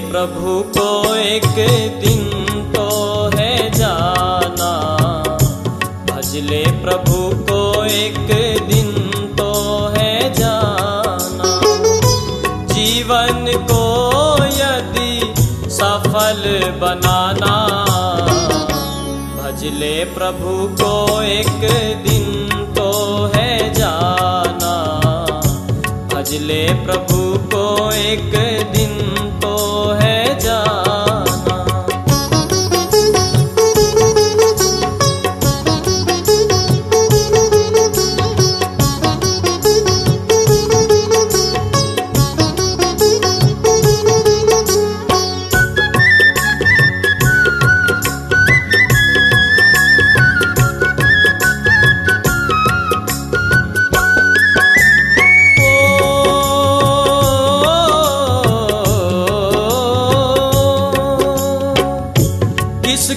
प्रभु को एक दिन तो है जाना। भज ले प्रभु को एक दिन तो है जाना। जीवन को यदि सफल बनाना, भज ले प्रभु को एक दिन भज ले प्रभु को एक दिन तो है।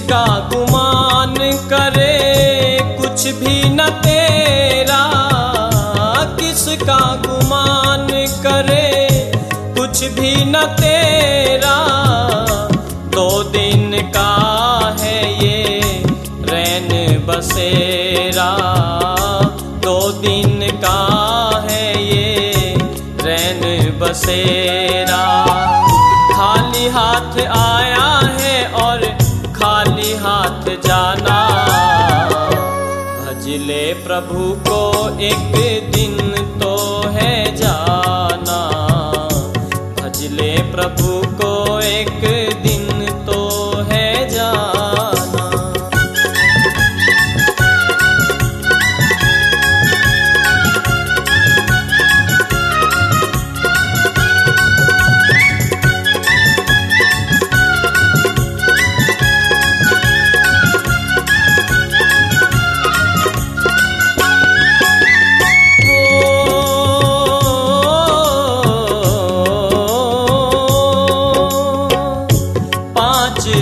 किसका गुमान करे, कुछ भी न तेरा। किसका गुमान करे, कुछ भी न तेरा। दो दिन का है ये रैन बसेरा। दो दिन का है ये रैन बसेरा। खाली हाथ खाली हाथ जाना। भजले प्रभु को एक दिन तो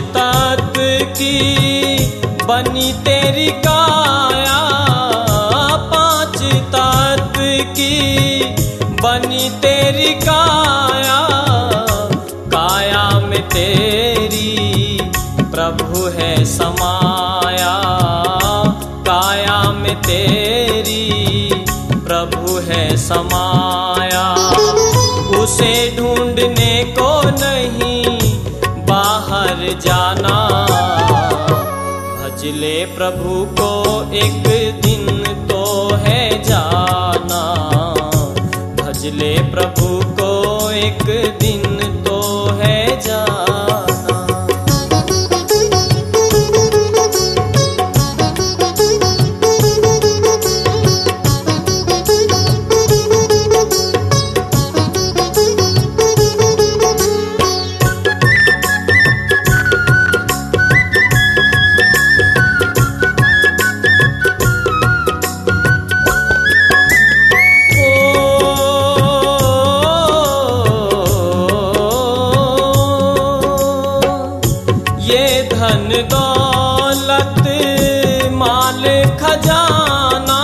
तत्व की बनी तेरी काया। पाँच तत्व की बनी तेरी काया। काया में तेरी प्रभु है समाया। काया में तेरी प्रभु है समाया। उसे ढूँढने को नहीं जाना। भजले प्रभु को एक दिन तो है जाना। भजले प्रभु को एक धन दौलत, माल खजाना।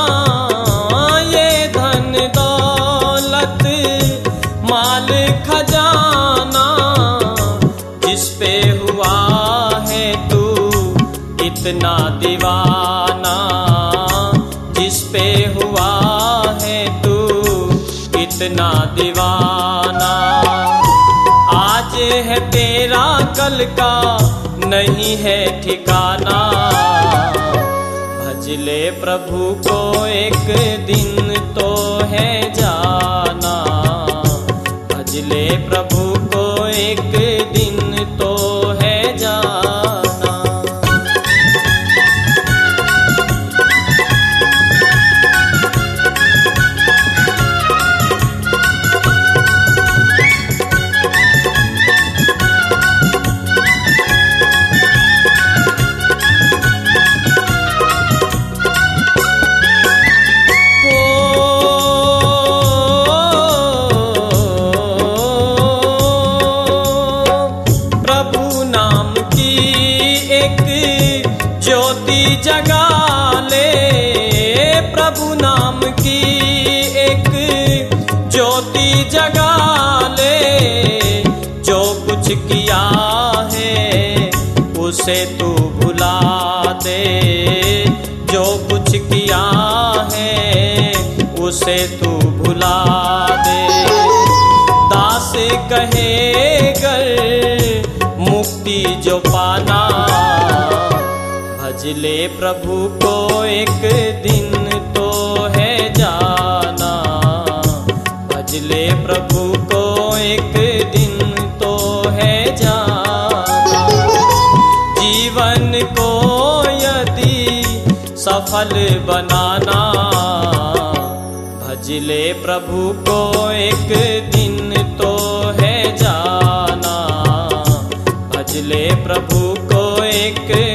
ये धन दौलत, माल खजाना। जिस पे हुआ है तू इतना दीवाना। जिस पे हुआ है तू इतना दीवाना। आज है तेरा कल का नहीं है ठिकाना। भजले प्रभु को एक दिन तो है जाना। भजले प्रभु को एक जगा ले प्रभु नाम की एक ज्योति जगा ले। जो कुछ किया है, उसे तू भुला दे। जो कुछ किया है, उसे तू भुला दे। दास कहे गर मुक्ति जो पाना भजले प्रभु को एक दिन तो है जाना। भजले प्रभु को एक दिन तो है जाना। जीवन को यदि सफल बनाना भजले प्रभु को एक दिन तो है जाना। भजले प्रभु को एक